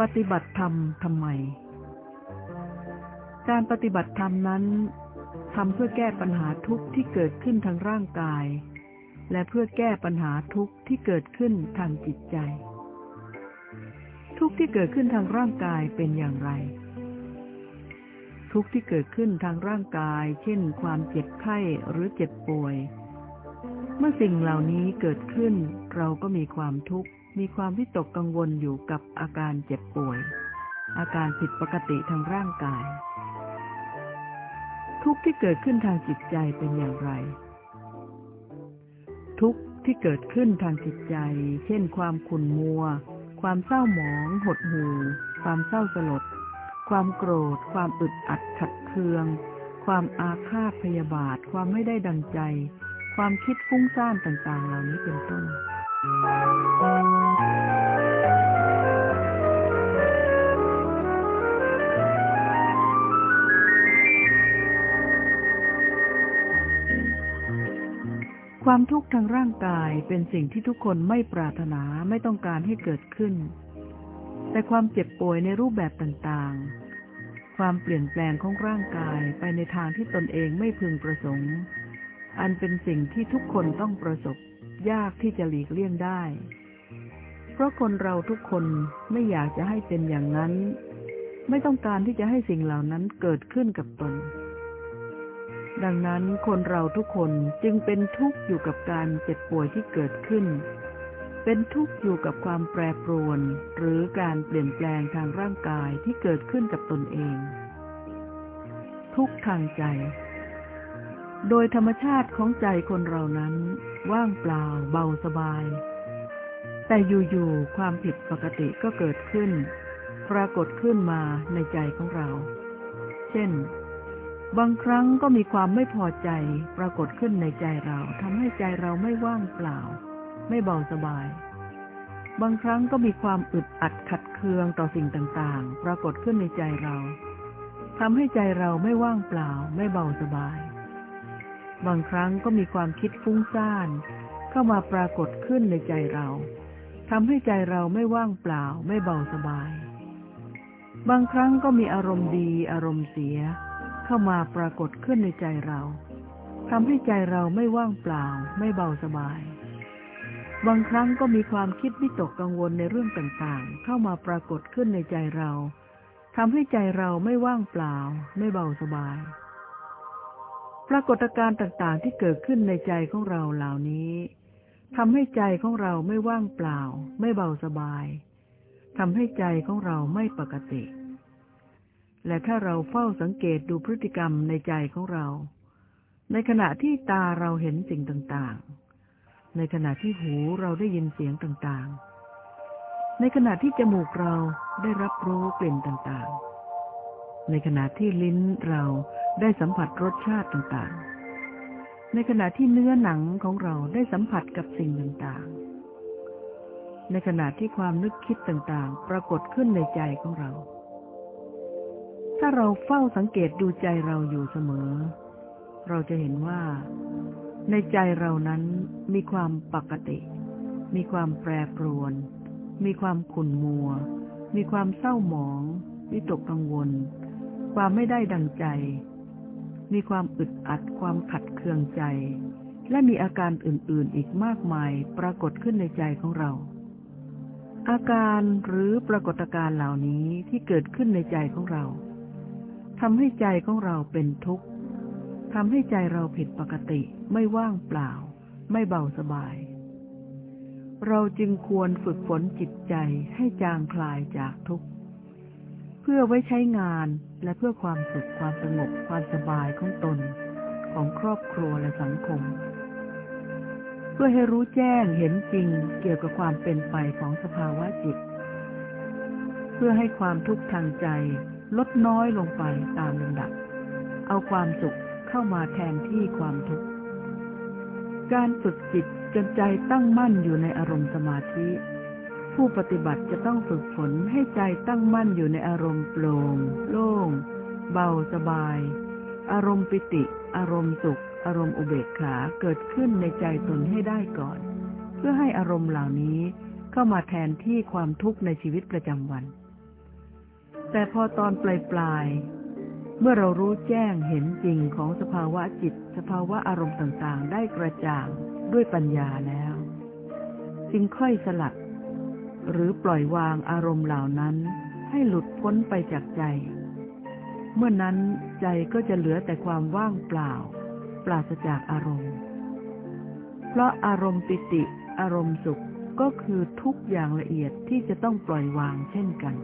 ปฏิบัติธรรมทำไม การปฏิบัติธรรมนั้นทำเพื่อแก้ปัญหาทุกข์ที่เกิดขึ้นทางร่างกาย และเพื่อแก้ปัญหาทุกข์ที่เกิดขึ้นทางจิตใจ ทุกข์ที่เกิดขึ้นทางร่างกายเป็นอย่างไร ทุกข์ที่เกิดขึ้นทางร่างกาย เช่น ความเจ็บไข้หรือเจ็บป่วย เมื่อสิ่งเหล่านี้เกิดขึ้น เราก็มีความทุกข์ มีความวิตกกังวลอยู่กับอาการเจ็บป่วย อาการผิดปกติทางร่างกาย ทุกข์ที่เกิดขึ้นทางจิตใจเป็นอย่างไร ทุกข์ที่เกิดขึ้นทางจิตใจ เช่น ความขุ่นมัว ความเศร้าหมอง หดหู่ ความเศร้าสลด ความโกรธ ความอึดอัดขัดเคือง ความอาฆาตพยาบาท ความไม่ได้ดังใจ ความคิดฟุ้งซ่านต่างๆ เหล่านี้เป็นต้น ความทุกข์ทางร่างกายเป็นสิ่งที่ทุกคนไม่ปรารถนาไม่ต้องการให้เกิดขึ้น แต่ความเจ็บป่วยในรูปแบบต่างๆ ความเปลี่ยนแปลงของร่างกายไปในทางที่ตนเองไม่พึงประสงค์ อันเป็นสิ่งที่ทุกคนต้องประสบ ยากที่จะหลีกเลี่ยงได้ เพราะคนเราทุกคนไม่อยากจะให้เป็นอย่างนั้น ไม่ต้องการที่จะให้สิ่งเหล่านั้นเกิดขึ้นกับตน ดังนั้นคนเราทุกคนจึงเป็นทุกข์อยู่กับการเจ็บป่วยที่เกิดขึ้น เป็นทุกข์อยู่กับความแปรปรวน หรือการเปลี่ยนแปลงทางร่างกายที่เกิดขึ้นกับตนเอง ทุกข์ทางใจ โดยธรรมชาติของใจคนเรานั้น ว่างเปล่าเบาสบาย แต่อยู่ๆความผิดปกติก็เกิดขึ้น ปรากฏขึ้นมาในใจของเรา เช่น บางครั้งก็มีความไม่พอใจ ปรากฏขึ้นในใจเราทำให้ใจเราไม่ว่างเปล่า ไม่เบาสบาย บางครั้งก็มีความอึดอัดขัดเคืองต่อสิ่งต่างๆ ปรากฏขึ้นในใจเราทำให้ใจเราไม่ว่างเปล่า ไม่เบาสบาย บางครั้งก็มีความคิดฟุ้งซ่านเข้ามาปรากฏขึ้นในใจเราทำให้ใจเราไม่ว่างเปล่าไม่เบาสบาย บางครั้งก็มีอารมณ์ดีอารมณ์เสีย เข้ามาปรากฏขึ้นในใจเราทำให้ใจเราไม่ว่างเปล่าไม่เบาสบาย บางครั้งก็มีความคิดวิตกกังวลในเรื่องต่างๆ เข้ามาปรากฏขึ้นในใจเราทำให้ใจเราไม่ว่างเปล่าไม่เบาสบาย ปรากฏการณ์ต่างๆที่เกิดขึ้นในใจของเราเหล่านี้ทำให้ใจของเราไม่ว่างเปล่า ไม่เบาสบายทำให้ใจของเราไม่ปกติ และถ้าเราเฝ้าสังเกตดูพฤติกรรมในใจของเรา ในขณะที่ตาเราเห็นสิ่งต่างๆ ในขณะที่หูเราได้ยินเสียงต่างๆ ในขณะที่จมูกเราได้รับรู้กลิ่นต่างๆ ในขณะที่ลิ้นเรา ได้สัมผัสรสชาติต่างๆ ในขณะที่เนื้อหนังของเราได้สัมผัสกับสิ่งต่างๆ ในขณะที่ความนึกคิดต่างๆ ปรากฏขึ้นในใจของเรา ถ้าเราเฝ้าสังเกตดูใจเราอยู่เสมอ เราจะเห็นว่า ในใจเรานั้นมีความปกติ มีความแปรปรวน มีความขุ่นมัว มีความเศร้าหมอง วิตกกังวลความไม่ได้ดังใจ มีความอึดอัดความขัดเคืองใจ และมีอาการอื่นๆอีกมากมายปรากฏขึ้นในใจของเรา อาการหรือปรากฏการณ์เหล่านี้ที่เกิดขึ้นในใจของเราทำให้ใจของเราเป็นทุกข์ทำให้ใจเราผิดปกติไม่ว่างเปล่า ไม่เบาสบาย เราจึงควรฝึกฝนจิตใจให้จางคลายจากทุกข์ พื่อไว้ใช้งานและเพื่อความสุขความสงบความสบายของตน ของครอบครัวและสังคม เพื่อให้รู้แจ้งเห็นจริงเกี่ยวกับความเป็นไปของสภาวะจิต เพื่อให้ความทุกข์ทางใจลดน้อยลงไปตามลำดับ เอาความสุขเข้ามาแทนที่ความทุกข์การฝึกจิตจนใจตั้งมั่นอยู่ในอารมณ์สมาธิ ผู้ปฏิบัติจะต้องฝึกฝนให้ใจตั้งมั่นอยู่ในอารมณ์โปร่ง โล่ง เบาสบาย อารมณ์ปิติ อารมณ์สุข อารมณ์อุเบกขาเกิดขึ้นในใจตนให้ได้ก่อน เพื่อให้อารมณ์เหล่านี้เข้ามาแทนที่ความทุกข์ในชีวิตประจำวัน แต่พอตอนปลายปลายเมื่อเรารู้แจ้งเห็นจริงของสภาวะจิต สภาวะอารมณ์ต่างๆ ได้กระจ่างด้วยปัญญาแล้ว จึงค่อยสลัด หรือปล่อยวางอารมณ์เหล่านั้นให้หลุดพ้นไปจากใจ เมื่อนั้นใจก็จะเหลือแต่ความว่างเปล่า ปราศจากอารมณ์ เพราะอารมณ์ปิติ อารมณ์สุขก็คือทุกอย่างละเอียดที่จะต้องปล่อยวางเช่นกัน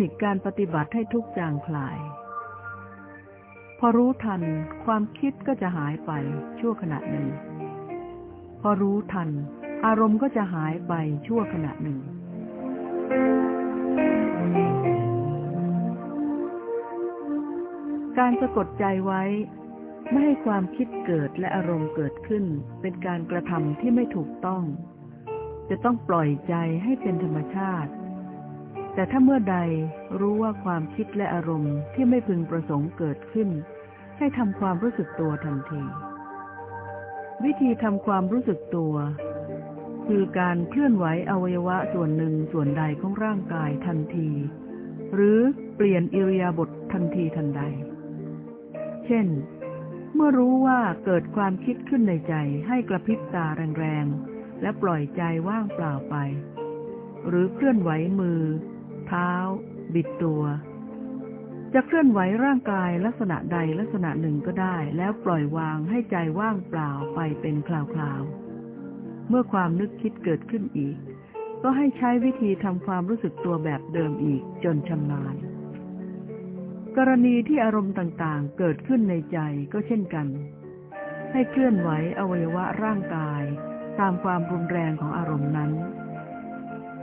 นิคการปฏิบัติให้ทุกจางคลาย พอรู้ทันความคิดก็จะหายไปชั่วขณะหนึ่ง พอรู้ทัน อารมณ์ก็จะหายไปชั่วขณะหนึ่ง การสะกดใจไว้ ไม่ให้ความคิดเกิดและอารมณ์เกิดขึ้น เป็นการกระทำที่ไม่ถูกต้อง จะต้องปล่อยใจให้เป็นธรรมชาติ แต่ถ้าเมื่อใดรู้ว่าความคิดและอารมณ์ที่ไม่พึงประสงค์เกิดขึ้น ให้ทำความรู้สึกตัวทันที วิธีทำความรู้สึกตัว คือการเคลื่อนไหวอวัยวะส่วนหนึ่งส่วนใดของร่างกายทันที หรือเปลี่ยนอิริยาบถทันทีทันใด เช่น เมื่อรู้ว่าเกิดความคิดขึ้นในใจให้กระพริบตาแรงๆและปล่อยใจว่างเปล่าไป หรือเคลื่อนไหวมือ เท้า บิดตัว จะเคลื่อนไหวร่างกายลักษณะใดลักษณะหนึ่งก็ได้ แล้วปล่อยวางให้ใจว่างเปล่าไปเป็นคราวๆ เมื่อความนึกคิดเกิดขึ้นอีก ก็ให้ใช้วิธีทำความรู้สึกตัวแบบเดิมอีกจนชำนาญกรณีที่อารมณ์ต่างๆ เกิดขึ้นในใจก็เช่นกัน ให้เคลื่อนไหวอวัยวะร่างกาย ตามความรุนแรงของอารมณ์นั้น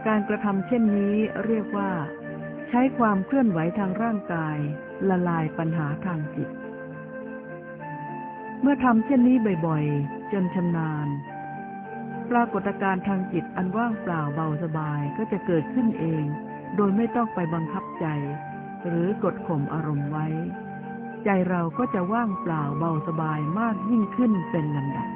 การกระทำเช่นนี้เรียกว่า ใช้ความเคลื่อนไหวทางร่างกาย ละลายปัญหาทางจิต เมื่อทำเช่นนี้บ่อยๆ จนชำนาญ ปรากฏการณ์ทางจิตอันว่างเปล่าเบาสบายก็จะเกิดขึ้นเอง โดยไม่ต้องไปบังคับใจ หรือกดข่มอารมณ์ไว้ ใจเราก็จะว่างเปล่าเบาสบายมากยิ่งขึ้นเป็นลำดับ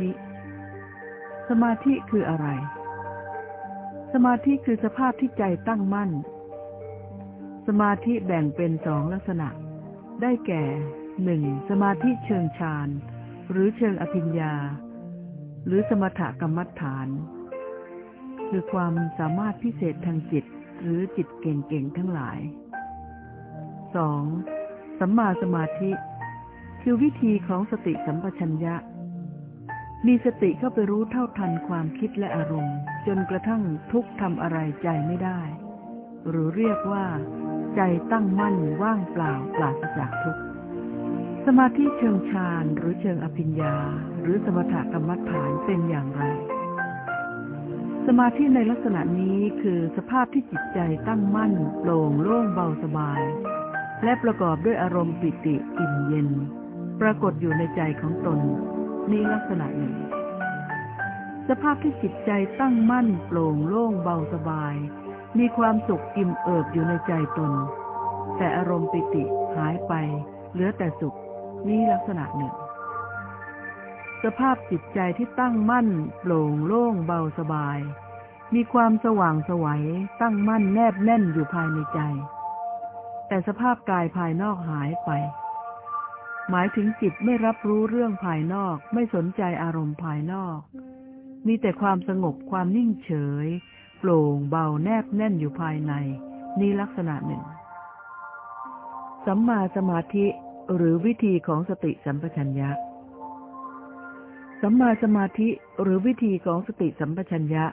ธิ สมาธิคืออะไร สมาธิคือสภาพที่ใจตั้งมั่น สมาธิแบ่งเป็นสองลักษณะ ได้แก่หนึ่งสมาธิเชิงฌานหรือเชิงอภิญญา หรือสมถกรรมฐาน คือความสามารถพิเศษทางจิตหรือจิตเก่งๆทั้งหลายสองสัมมาสมาธิ คือวิธีของสติสัมปชัญญะ มีสติเข้าไปรู้เท่าทันความคิดและอารมณ์ จนกระทั่งทุกทำอะไรใจไม่ได้ หรือเรียกว่า ใจตั้งมั่นว่างเปล่าปราศจากทุกสมาธิเชิงฌานหรือเชิงอภิญญา หรือสมถกรรมฐานเป็นอย่างไร สมาธิในลักษณะนี้คือสภาพที่จิตใจตั้งมั่นโปร่งโล่งเบาสบาย และประกอบด้วยอารมณ์ปิติอิ่มเย็น ปรากฏอยู่ในใจของตน นี่ลักษณะหนึ่ง สภาพที่จิตใจตั้งมั่นโปร่งโล่งเบาสบาย มีความสุขอิ่มเอิบอยู่ในใจตน แต่อารมณ์ปิติหายไป เหลือแต่สุขนี่ลักษณะหนึ่ง สภาพจิตใจที่ตั้งมั่นโปร่งโล่งเบาสบาย มีความสว่างสวัยตั้งมั่นแนบแน่นอยู่ภายในใจ แต่สภาพกายภายนอกหายไป หมายถึงจิตไม่รับรู้เรื่องภายนอก ไม่สนใจอารมณ์ภายนอก มีแต่ความสงบความนิ่งเฉย โปร่งเบาแนบแน่นอยู่ภายใน นี่ลักษณะหนึ่ง สัมมาสมาธิหรือวิธีของสติสัมปชัญญะ สัมมาสมาธิหรือวิธีของสติสัมปชัญญะ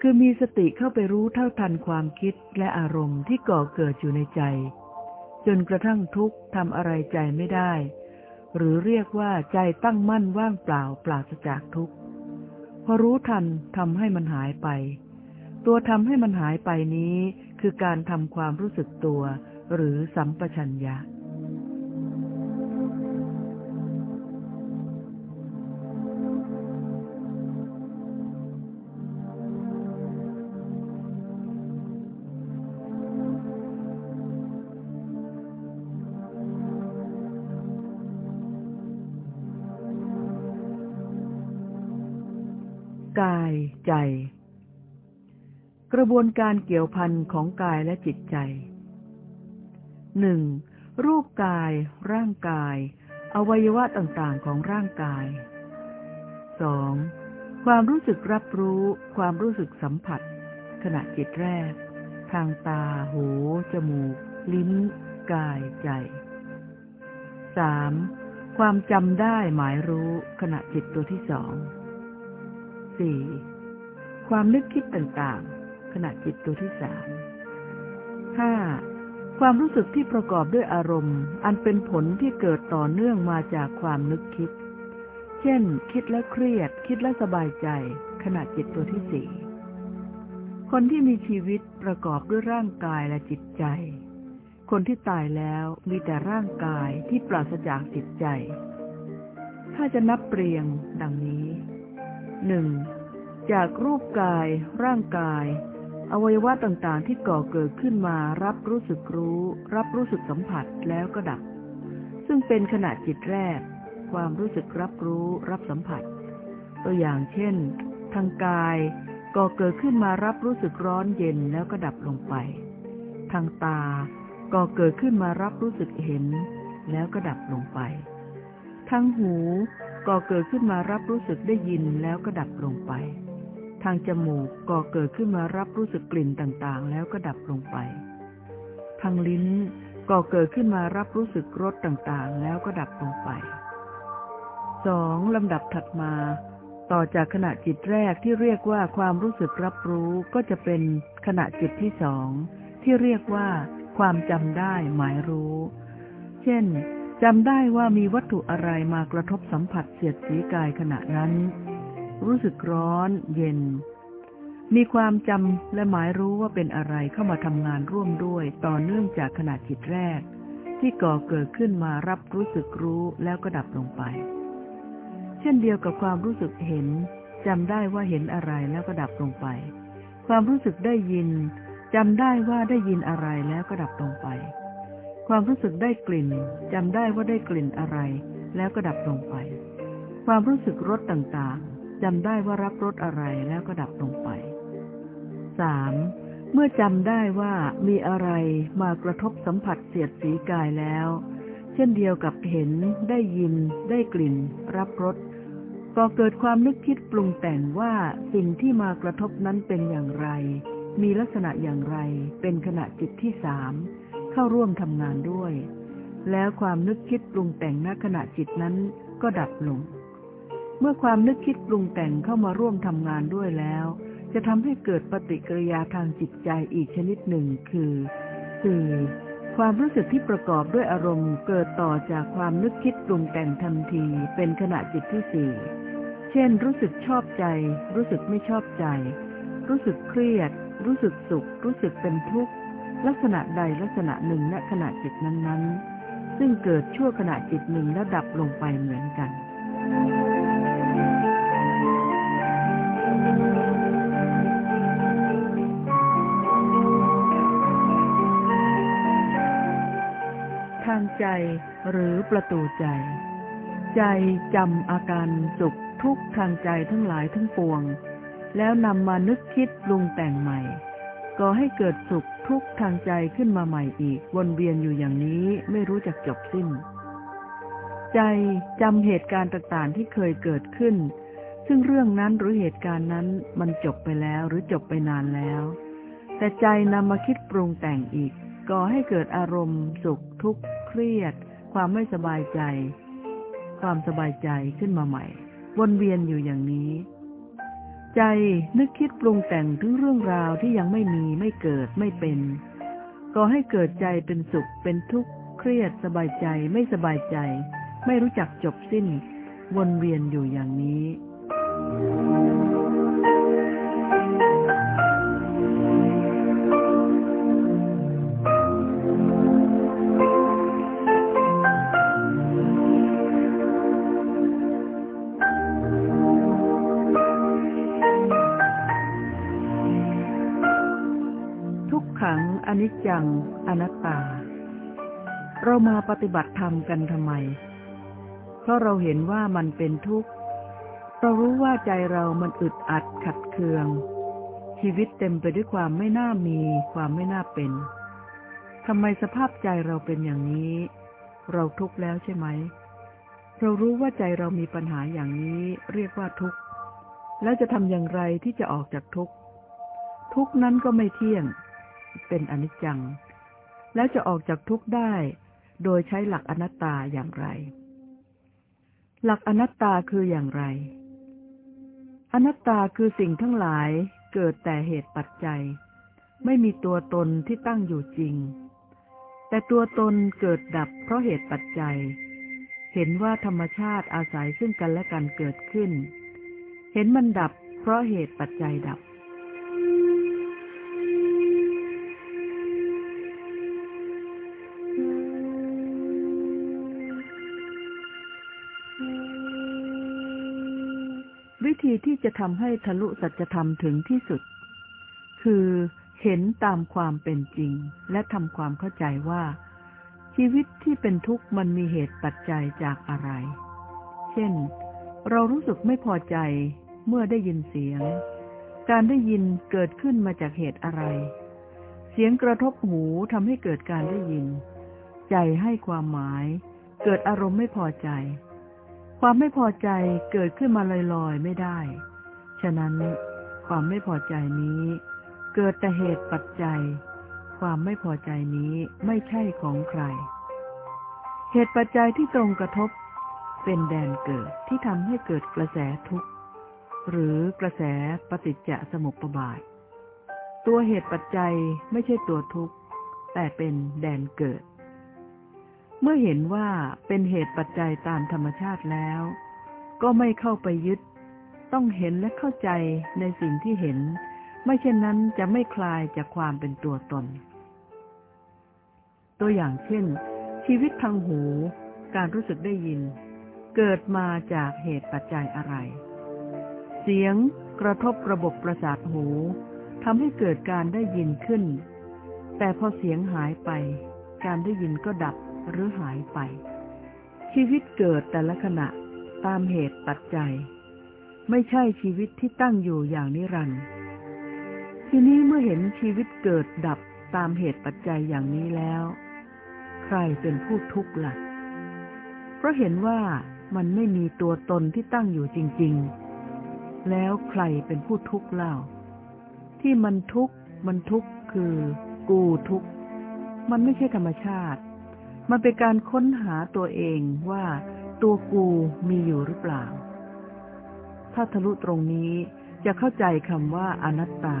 คือมีสติเข้าไปรู้เท่าทันความคิดและอารมณ์ที่ก่อเกิดอยู่ในใจ จนกระทั่งทุกข์ทำอะไรใจไม่ได้ หรือเรียกว่าใจตั้งมั่นว่างเปล่าปราศจากทุกข์ พอรู้ทันทำให้มันหายไป ตัวทำให้มันหายไปนี้ คือการทำความรู้สึกตัว หรือสัมปชัญญะ ใจ กระบวนการเกี่ยวพันของกายและจิตใจหนึ่งรูปกาย ร่างกาย อวัยวะต่างๆของร่างกายสองความรู้สึกรับรู้ ความรู้สึกสัมผัส ขณะจิตแรก ทางตา หู จมูก ลิ้น กาย ใจสามความจำได้หมายรู้ขณะจิตตัวที่สองสี่ ความนึกคิดต่างๆ ขณะจิตตัวที่สามห้าความรู้สึกที่ประกอบด้วยอารมณ์ อันเป็นผลที่เกิดต่อเนื่องมาจากความนึกคิด เช่น คิดแล้วเครียด คิดแล้วสบายใจ ขณะจิตตัวที่สี่คนที่มีชีวิตประกอบด้วยร่างกายและจิตใจ คนที่ตายแล้วมีแต่ร่างกายที่ปราศจากจิตใจ ถ้าจะนับเรียงดังนี้หนึ่ง จากรูปกายร่างกาย อวัยวะต่างๆ ที่ก่อเกิดขึ้นมารับรู้สึกรู้ รับรู้สึกสัมผัสแล้วก็ดับ ซึ่งเป็นขณะจิตแรก ความรู้สึกรับรู้รับสัมผัส ตัวอย่างเช่น ทางกายก่อเกิดขึ้นมารับรู้สึกร้อนเย็นแล้วก็ดับลงไป ทางตาก่อเกิดขึ้นมารับรู้สึกเห็น แล้วก็ดับลงไป ทางหูก่อเกิดขึ้นมารับรู้สึกได้ยินแล้วก็ดับลงไป ทางจมูกก่อเกิดขึ้นมารับรู้สึกกลิ่นต่างๆ แล้วก็ดับลงไป ทางลิ้นก่อเกิดขึ้นมารับรู้สึกรสต่างๆ แล้วก็ดับลงไปสองลำดับถัดมา ต่อจากขณะจิตแรกที่เรียกว่าความรู้สึกรับรู้ก็จะเป็นขณะจิตที่สองที่เรียกว่า ความจำได้หมายรู้ เช่นจำได้ว่ามีวัตถุอะไรมากระทบสัมผัสเสียดสีกายขณะนั้น รู้สึกร้อนเย็น มีความจำและหมายรู้ว่าเป็นอะไรเข้ามาทำงานร่วมด้วยต่อเนื่องจากขณะจิตแรก ที่ก่อเกิดขึ้นมารับรู้สึกรู้แล้วก็ดับลงไป เช่นเดียวกับความรู้สึกเห็นจำได้ว่าเห็นอะไรแล้วก็ดับลงไป ความรู้สึกได้ยินจำได้ว่าได้ยินอะไรแล้วก็ดับลงไป ความรู้สึกได้กลิ่นจำได้ว่าได้กลิ่นอะไร แล้วก็ดับลงไป ความรู้สึกรสต่างๆ จำได้ว่ารับรสอะไรแล้วก็ดับลงไปสามเมื่อจำได้ว่ามีอะไรมากระทบสัมผัสเสียดสีกายแล้ว เช่นเดียวกับเห็นได้ยิน ได้กลิ่น รับรสก็เกิดความนึกคิดปรุงแต่งว่าสิ่งที่มากระทบนั้นเป็นอย่างไร มีลักษณะอย่างไร เป็นขณะจิตที่สามเข้าร่วมทำงานด้วย แล้วความนึกคิดปรุงแต่งณขณะจิตนั้นก็ดับลง เมื่อความนึกคิดปรุงแต่งเข้ามาร่วมทำงานด้วยแล้ว จะทำให้เกิดปฏิกิริยาทางจิตใจอีกชนิดหนึ่งคือสี่ความรู้สึกที่ประกอบด้วยอารมณ์เกิดต่อจากความนึกคิดปรุงแต่งทันที เป็นขณะจิตที่สี่เช่น รู้สึกชอบใจ รู้สึกไม่ชอบใจ รู้สึกเครียด รู้สึกสุข รู้สึกเป็นทุกข์ ลักษณะใดลักษณะหนึ่งณขณะจิตนั้นๆ ซึ่งเกิดชั่วขณะจิตหนึ่งแล้วดับลงไปเหมือนกัน ใจหรือประตูใจ ใจจำอาการสุขทุกข์ทางใจทั้งหลายทั้งปวง แล้วนำมานึกคิดปรุงแต่งใหม่ก่อให้เกิดสุขทุกข์ทางใจขึ้นมาใหม่อีก วนเวียนอยู่อย่างนี้ไม่รู้จักจบสิ้น ใจจำเหตุการณ์ต่างๆที่เคยเกิดขึ้น ซึ่งเรื่องนั้นหรือเหตุการณ์นั้นมันจบไปแล้วหรือจบไปนานแล้ว แต่ใจนำมาคิดปรุงแต่งอีก ก่อให้เกิดอารมณ์สุขทุกข์ เครียด ความไม่สบายใจ ความสบายใจขึ้นมาใหม่ วนเวียนอยู่อย่างนี้ ใจนึกคิดปรุงแต่งถึงเรื่องราวที่ยังไม่มีไม่เกิดไม่เป็นก่อให้เกิดใจเป็นสุขเป็นทุกข์เครียดสบายใจไม่สบายใจ ไม่รู้จักจบสิ้น วนเวียนอยู่อย่างนี้ นิจจัง อนัตตา เรามาปฏิบัติธรรมกันทำไม เพราะเราเห็นว่ามันเป็นทุกข์ เรารู้ว่าใจเรามันอึดอัดขัดเคือง ชีวิตเต็มไปด้วยความไม่น่ามีความไม่น่าเป็นทำไมสภาพใจเราเป็นอย่างนี้ เราทุกข์แล้วใช่ไหม เรารู้ว่าใจเรามีปัญหาอย่างนี้เรียกว่าทุกข์ แล้วจะทำอย่างไรที่จะออกจากทุกข์ ทุกข์นั้นก็ไม่เที่ยง เป็นอนิจจัง แล้วจะออกจากทุกข์ได้ โดยใช้หลักอนัตตาอย่างไร หลักอนัตตาคืออย่างไร อนัตตาคือสิ่งทั้งหลายเกิดแต่เหตุปัจจัย ไม่มีตัวตนที่ตั้งอยู่จริง แต่ตัวตนเกิดดับเพราะเหตุปัจจัย เห็นว่าธรรมชาติอาศัยซึ่งกันและกันเกิดขึ้น เห็นมันดับเพราะเหตุปัจจัยดับ ธีที่จะทำให้ทะลุสัจธรรมถึงที่สุด คือเห็นตามความเป็นจริง และทำความเข้าใจว่า ชีวิตที่เป็นทุกข์มันมีเหตุปัจจัยจากอะไร เช่น เรารู้สึกไม่พอใจเมื่อได้ยินเสียง การได้ยินเกิดขึ้นมาจากเหตุอะไร เสียงกระทบหูทำให้เกิดการได้ยิน ใจให้ความหมาย เกิดอารมณ์ไม่พอใจ ความไม่พอใจเกิดขึ้นมาลอยๆไม่ได้ ฉะนั้นความไม่พอใจนี้ เกิดแต่เหตุปัจจัย ความไม่พอใจนี้ไม่ใช่ของใคร เหตุปัจจัยที่ตรงกระทบ เป็นแดนเกิดที่ทำให้เกิดกระแสทุกข์ หรือกระแสปฏิจจสมุปบาท ตัวเหตุปัจจัยไม่ใช่ตัวทุกข์ แต่เป็นแดนเกิด เมื่อเห็นว่าเป็นเหตุปัจจัยตามธรรมชาติแล้ว ก็ไม่เข้าไปยึด ต้องเห็นและเข้าใจในสิ่งที่เห็น ไม่เช่นนั้นจะไม่คลายจากความเป็นตัวตน ตัวอย่างเช่น ชีวิตทางหู การรู้สึกได้ยิน เกิดมาจากเหตุปัจจัยอะไร เสียงกระทบระบบประสาทหูทำให้เกิดการได้ยินขึ้น แต่พอเสียงหายไป การได้ยินก็ดับ หรือหายไป ชีวิตเกิดแต่ละขณะตามเหตุปัจจัย ไม่ใช่ชีวิตที่ตั้งอยู่อย่างนิรันดร์ทีนี้เมื่อเห็นชีวิตเกิดดับตามเหตุปัจจัยอย่างนี้แล้ว ใครเป็นผู้ทุกข์ล่ะ เพราะเห็นว่ามันไม่มีตัวตนที่ตั้งอยู่จริง ๆ แล้วใครเป็นผู้ทุกข์เล่า ที่มันทุกข์มันทุกข์คือ กูทุกข์ มันไม่ใช่ธรรมชาติ มันเป็นการค้นหาตัวเองว่าตัวกูมีอยู่หรือเปล่า ถ้าทะลุตรงนี้จะเข้าใจคำว่าอนัตตา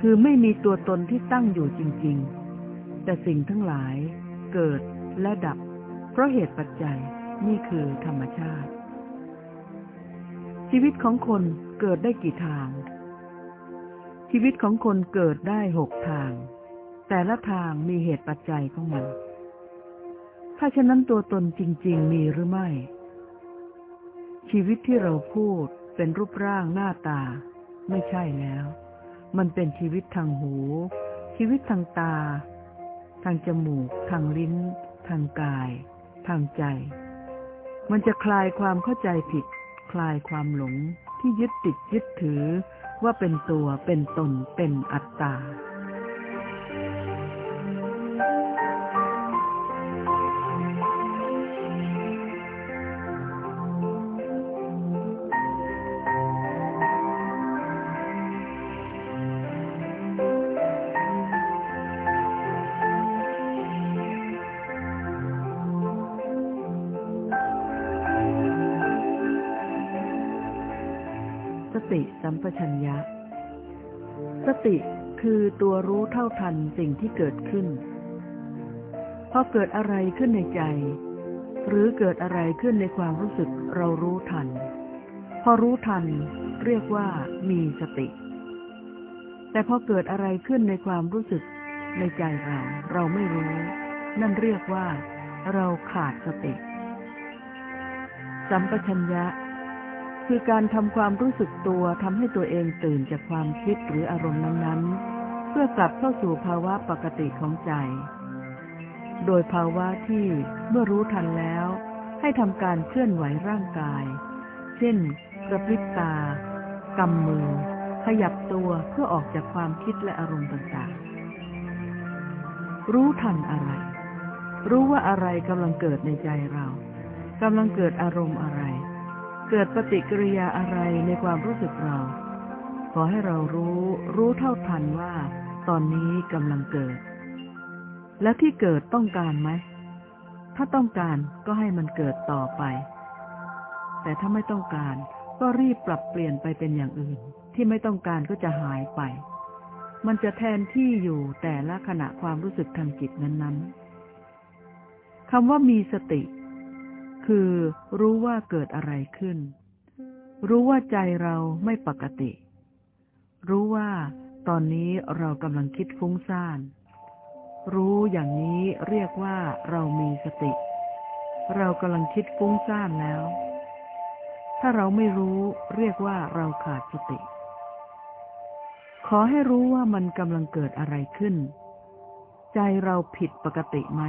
คือไม่มีตัวตนที่ตั้งอยู่จริง ๆ แต่สิ่งทั้งหลายเกิดและดับ เพราะเหตุปัจจัยนี่คือธรรมชาติ ชีวิตของคนเกิดได้กี่ทาง ชีวิตของคนเกิดได้หกทาง แต่ละทางมีเหตุปัจจัยของมัน ถ้าฉะนั้นตัวตนจริง ๆ มีหรือไม่ ชีวิตที่เราพูดเป็นรูปร่างหน้าตา ไม่ใช่แล้ว มันเป็นชีวิตทางหู ชีวิตทางตา ทางจมูก ทางลิ้น ทางกาย ทางใจ มันจะคลายความเข้าใจผิด คลายความหลงที่ยึดติดยึดถือว่าเป็นตัวเป็นตนเป็นอัตตา ปชัญญะ สติคือตัวรู้เท่าทันสิ่งที่เกิดขึ้น พอเกิดอะไรขึ้นในใจ หรือเกิดอะไรขึ้นในความรู้สึกเรารู้ทัน พอรู้ทันเรียกว่ามีสติ แต่พอเกิดอะไรขึ้นในความรู้สึกในใจเรา เราไม่รู้ นั่นเรียกว่า เราขาดสติ สัมปชัญญะ คือการทำความรู้สึกตัวทำให้ตัวเองตื่นจากความคิดหรืออารมณ์นั้นๆ เพื่อกลับเข้าสู่ภาวะปกติของใจ โดยภาวะที่เมื่อรู้ทันแล้ว ให้ทำการเคลื่อนไหวร่างกาย เช่นกระพริบตากำมือ ขยับตัวเพื่อออกจากความคิดและอารมณ์ต่างๆ รู้ทันอะไร รู้ว่าอะไรกำลังเกิดในใจเรากำลังเกิดอารมณ์อะไร เกิดปฏิกิริยาอะไรในความรู้สึกเรา ขอให้เรารู้รู้เท่าทันว่า ตอนนี้กำลังเกิด และที่เกิดต้องการไหม ถ้าต้องการก็ให้มันเกิดต่อไป แต่ถ้าไม่ต้องการก็รีบปรับเปลี่ยนไปเป็นอย่างอื่น ที่ไม่ต้องการก็จะหายไป มันจะแทนที่อยู่แต่ละขณะความรู้สึกทางจิตนั้นๆคำว่ามีสติ คือรู้ว่าเกิดอะไรขึ้น รู้ว่าใจเราไม่ปกติ รู้ว่าตอนนี้เรากำลังคิดฟุ้งซ่าน รู้อย่างนี้เรียกว่าเรามีสติ เรากำลังคิดฟุ้งซ่านแล้ว ถ้าเราไม่รู้เรียกว่าเราขาดสติ ขอให้รู้ว่ามันกำลังเกิดอะไรขึ้น ใจเราผิดปกติไหม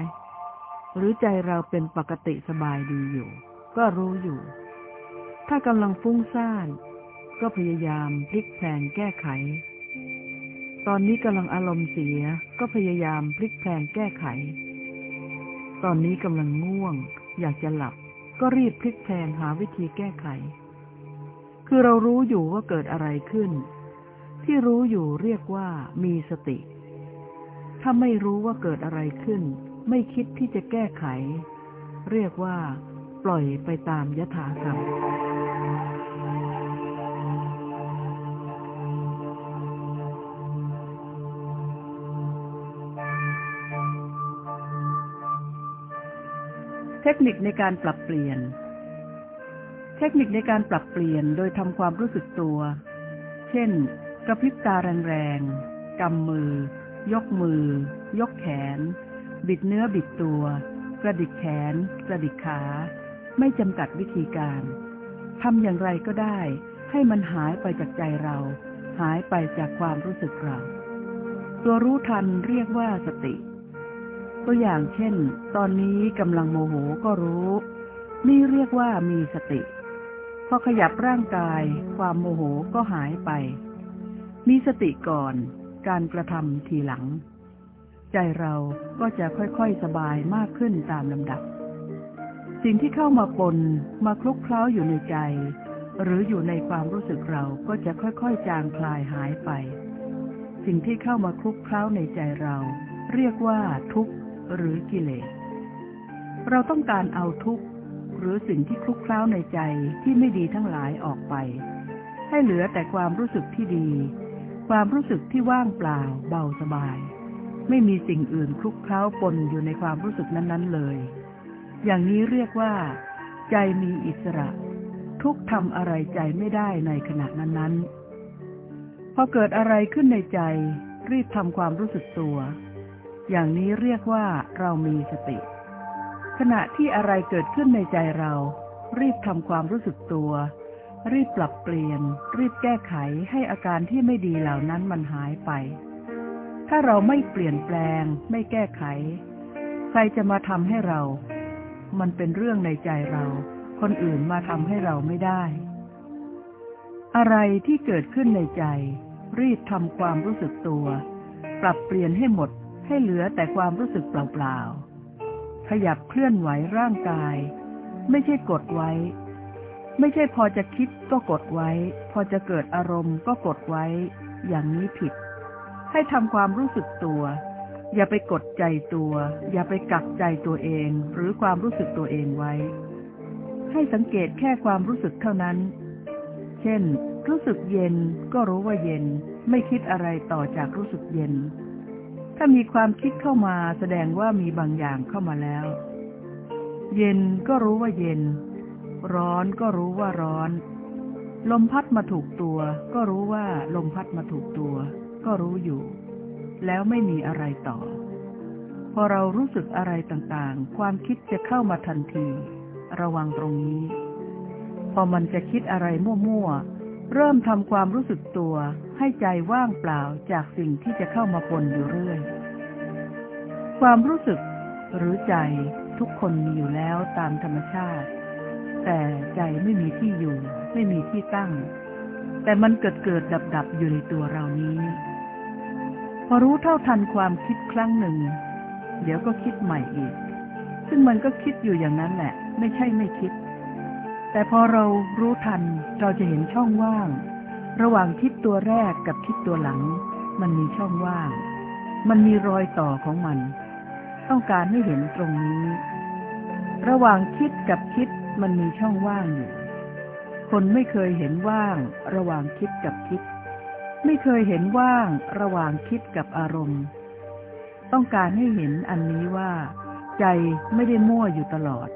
หรือใจเราเป็นปกติสบายดีอยู่ ก็รู้อยู่ ถ้ากำลังฟุ้งซ่าน ก็พยายามพลิกแพลงแก้ไข ตอนนี้กำลังอารมณ์เสีย ก็พยายามพลิกแพลงแก้ไข ตอนนี้กำลังง่วง อยากจะหลับ ก็รีบพลิกแพลงหาวิธีแก้ไข คือเรารู้อยู่ว่าเกิดอะไรขึ้น ที่รู้อยู่เรียกว่ามีสติ ถ้าไม่รู้ว่าเกิดอะไรขึ้น ไม่คิดที่จะแก้ไข เรียกว่า ปล่อยไปตามยถากรรมเทคนิคในการปรับเปลี่ยน เทคนิคในการปรับเปลี่ยนโดยทำความรู้สึกตัว เช่น กระพริบตาแรงๆกำมือ ยกมือ ยกแขน บิดเนื้อบิดตัว กระดิกแขน กระดิกขา ไม่จำกัดวิธีการทำอย่างไรก็ได้ ให้มันหายไปจากใจเรา หายไปจากความรู้สึกเรา ตัวรู้ทันเรียกว่าสติ ตัวอย่างเช่น ตอนนี้กำลังโมโหก็รู้ นี่เรียกว่ามีสติ พอขยับร่างกาย ความโมโหก็หายไป มีสติก่อน การกระทำทีหลัง ใจเราก็จะค่อยๆสบายมากขึ้นตามลำดับ สิ่งที่เข้ามาปนมาคลุกเคล้าอยู่ในใจ หรืออยู่ในความรู้สึกเราก็จะค่อยๆจางคลายหายไป สิ่งที่เข้ามาคลุกเคล้าในใจเรา เรียกว่าทุกข์หรือกิเลส เราต้องการเอาทุกข์หรือสิ่งที่คลุกเคล้าในใจที่ไม่ดีทั้งหลายออกไป ให้เหลือแต่ความรู้สึกที่ดี ความรู้สึกที่ว่างเปล่าเบาสบาย ไม่มีสิ่งอื่นคลุกเคล้าปนอยู่ในความรู้สึกนั้น ๆ เลย อย่างนี้เรียกว่า ใจมีอิสระ ทุกทำอะไรใจไม่ได้ในขณะนั้น ๆ พอเกิดอะไรขึ้นในใจ รีบทำความรู้สึกตัว อย่างนี้เรียกว่าเรามีสติ ขณะที่อะไรเกิดขึ้นในใจเรา รีบทำความรู้สึกตัว รีบปรับเปลี่ยน รีบแก้ไขให้อาการที่ไม่ดีเหล่านั้นมันหายไป ถ้าเราไม่เปลี่ยนแปลง ไม่แก้ไข ใครจะมาทำให้เรา มันเป็นเรื่องในใจเรา คนอื่นมาทำให้เราไม่ได้ อะไรที่เกิดขึ้นในใจ รีบทำความรู้สึกตัว ปรับเปลี่ยนให้หมดให้เหลือแต่ความรู้สึกเปล่าๆ ขยับเคลื่อนไหวร่างกาย ไม่ใช่กดไว้ ไม่ใช่พอจะคิดก็กดไว้ พอจะเกิดอารมณ์ก็กดไว้ อย่างนี้ผิด ให้ทำความรู้สึกตัว อย่าไปกดใจตัว อย่าไปกักใจตัวเอง หรือความรู้สึกตัวเองไว้ ให้สังเกตแค่ความรู้สึกเท่านั้น เช่น รู้สึกเย็นก็รู้ว่าเย็น ไม่คิดอะไรต่อจากรู้สึกเย็น ถ้ามีความคิดเข้ามาแสดงว่ามีบางอย่างเข้ามาแล้ว เย็นก็รู้ว่าเย็น ร้อนก็รู้ว่าร้อน ลมพัดมาถูกตัว ก็รู้ว่าลมพัดมาถูกตัว ก็รู้อยู่ แล้วไม่มีอะไรต่อ พอเรารู้สึกอะไรต่างๆ ความคิดจะเข้ามาทันที ระวังตรงนี้ พอมันจะคิดอะไรมั่วๆ เริ่มทำความรู้สึกตัว ให้ใจว่างเปล่าจากสิ่งที่จะเข้ามาปนอยู่เรื่อย ความรู้สึกหรือใจทุกคนมีอยู่แล้วตามธรรมชาติ แต่ใจไม่มีที่อยู่ ไม่มีที่ตั้ง แต่มันเกิดเกิดดับดับอยู่ในตัวเรานี้ พอรู้เท่าทันความคิดครั้งหนึ่ง เดี๋ยวก็คิดใหม่อีก ซึ่งมันก็คิดอยู่อย่างนั้นแหละ ไม่ใช่ไม่คิด แต่พอเรารู้ทันเราจะเห็นช่องว่าง ระหว่างคิดตัวแรกกับคิดตัวหลัง มันมีช่องว่าง มันมีรอยต่อของมัน ต้องการให้เห็นตรงนี้ ระหว่างคิดกับคิดมันมีช่องว่างอยู่ คนไม่เคยเห็นว่าง ระหว่างคิดกับคิด ไม่เคยเห็นว่างระหว่างคิดกับอารมณ์ ต้องการให้เห็นอันนี้ว่า ใจไม่ได้มั่วอยู่ตลอด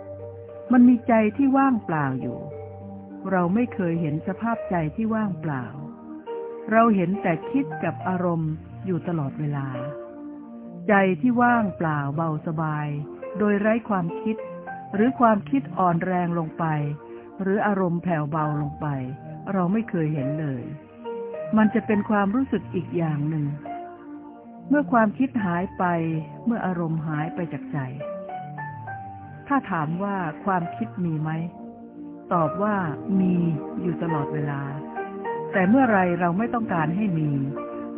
มันมีใจที่ว่างเปล่าอยู่ เราไม่เคยเห็นสภาพใจที่ว่างเปล่า เราเห็นแต่คิดกับอารมณ์อยู่ตลอดเวลา ใจที่ว่างเปล่าเบาสบาย โดยไร้ความคิด หรือความคิดอ่อนแรงลงไป หรืออารมณ์แผ่วเบาลงไป เราไม่เคยเห็นเลย มันจะเป็นความรู้สึกอีกอย่างหนึ่ง เมื่อความคิดหายไปเมื่ออารมณ์หายไปจากใจ ถ้าถามว่าความคิดมีไหม ตอบว่ามีอยู่ตลอดเวลา แต่เมื่อไรเราไม่ต้องการให้มี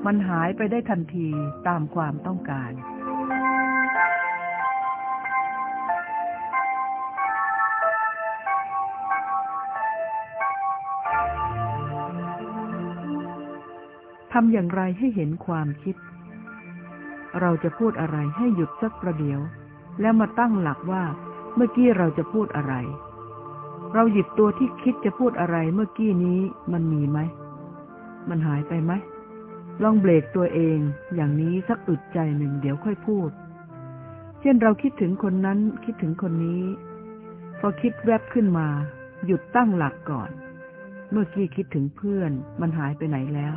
มันหายไปได้ทันทีตามความต้องการ ทำอย่างไรให้เห็นความคิด เราจะพูดอะไรให้หยุดสักประเดี๋ยว แล้วมาตั้งหลักว่าเมื่อกี้เราจะพูดอะไร เราหยิบตัวที่คิดจะพูดอะไรเมื่อกี้นี้มันมีไหม มันหายไปไหม ลองเบรกตัวเองอย่างนี้สักอึดใจหนึ่งเดี๋ยวค่อยพูด เช่นเราคิดถึงคนนั้นคิดถึงคนนี้ พอคิดแวบขึ้นมา หยุดตั้งหลักก่อน เมื่อกี้คิดถึงเพื่อน มันหายไปไหนแล้ว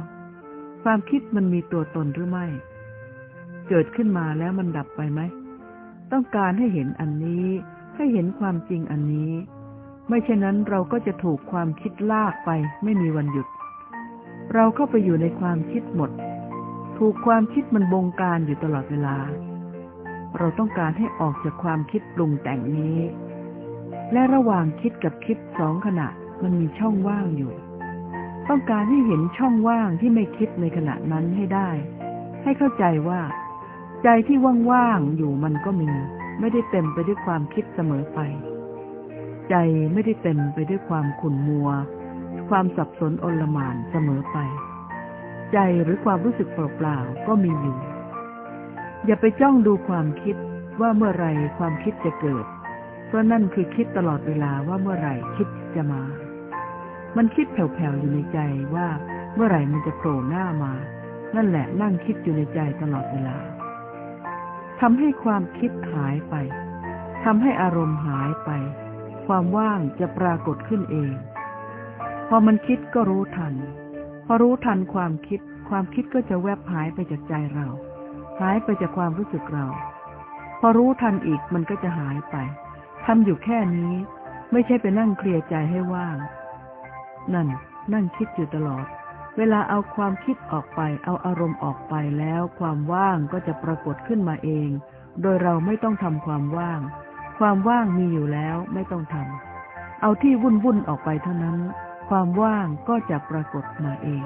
ความคิดมันมีตัวตนหรือไม่ เกิดขึ้นมาแล้วมันดับไปไหม ต้องการให้เห็นอันนี้ ให้เห็นความจริงอันนี้ ไม่เช่นนั้นเราก็จะถูกความคิดลากไป ไม่มีวันหยุด เราเข้าไปอยู่ในความคิดหมด ถูกความคิดมันบงการอยู่ตลอดเวลา เราต้องการให้ออกจากความคิดปรุงแต่งนี้ และระหว่างคิดกับคิดสองขณะมันมีช่องว่างอยู่ ต้องการให้เห็นช่องว่างที่ไม่คิดในขณะนั้นให้ได้ ให้เข้าใจว่า ใจที่ว่างๆอยู่มันก็มี ไม่ได้เต็มไปด้วยความคิดเสมอไป ใจไม่ได้เต็มไปด้วยความขุ่นมัว ความสับสนอลหม่านเสมอไป ใจหรือความรู้สึกเปล่าๆก็มีอยู่ อย่าไปจ้องดูความคิดว่าเมื่อไรความคิดจะเกิด เพราะนั่นคือคิดตลอดเวลาว่าเมื่อไรคิดจะมา มันคิดแผ่วๆอยู่ในใจว่าเมื่อไหร่มันจะโผล่หน้ามา นั่นแหละนั่งคิดอยู่ในใจตลอดเวลาทำให้ความคิดหายไปทำให้อารมณ์หายไป ความว่างจะปรากฏขึ้นเอง พอมันคิดก็รู้ทัน พอรู้ทันความคิด ความคิดก็จะแวบหายไปจากใจเรา หายไปจากความรู้สึกเรา พอรู้ทันอีกมันก็จะหายไปทำอยู่แค่นี้ ไม่ใช่ไปนั่งเคลียร์ใจให้ว่าง นั่น นั่งคิดอยู่ตลอด เวลาเอาความคิดออกไป เอาอารมณ์ออกไปแล้ว ความว่างก็จะปรากฏขึ้นมาเอง โดยเราไม่ต้องทำความว่าง ความว่างมีอยู่แล้วไม่ต้องทำเอาที่วุ่นวุ่นออกไปเท่านั้น ความว่างก็จะปรากฏมาเอง